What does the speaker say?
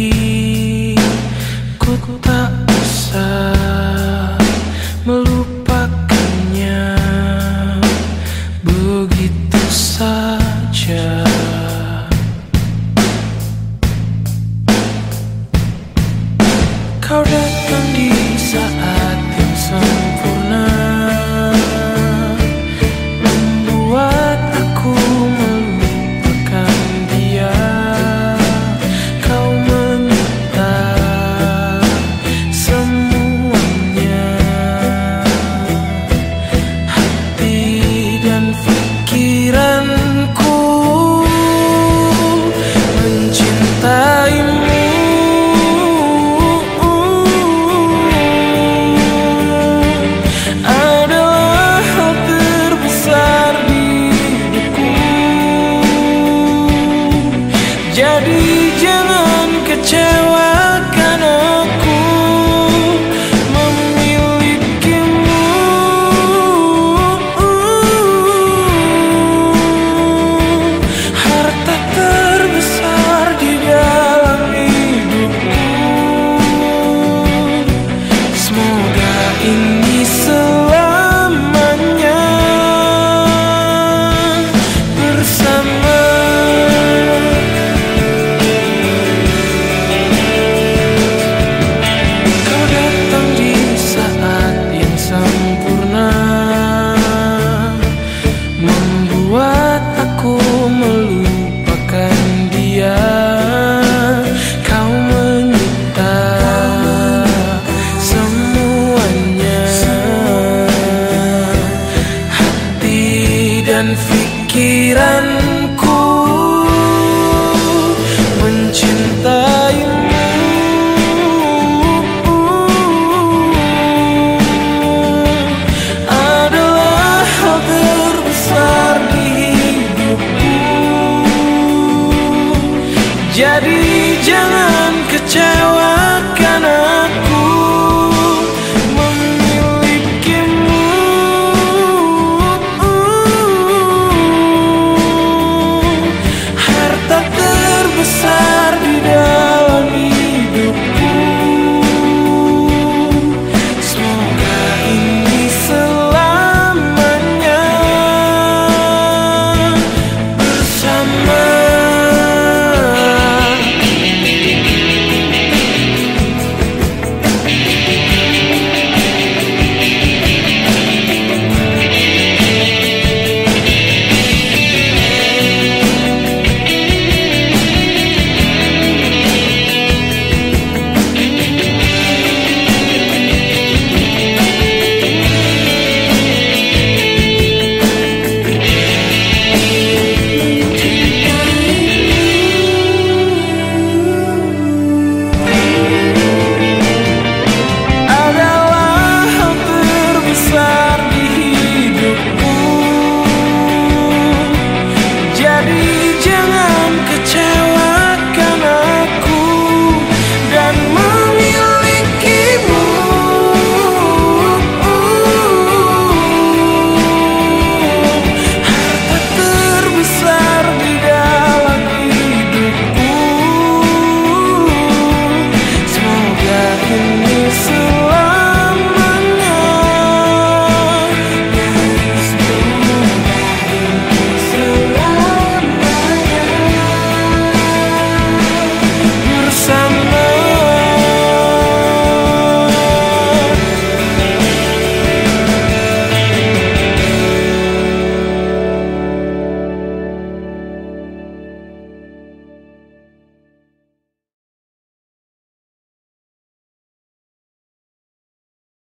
You. Jangan kecewakan aku.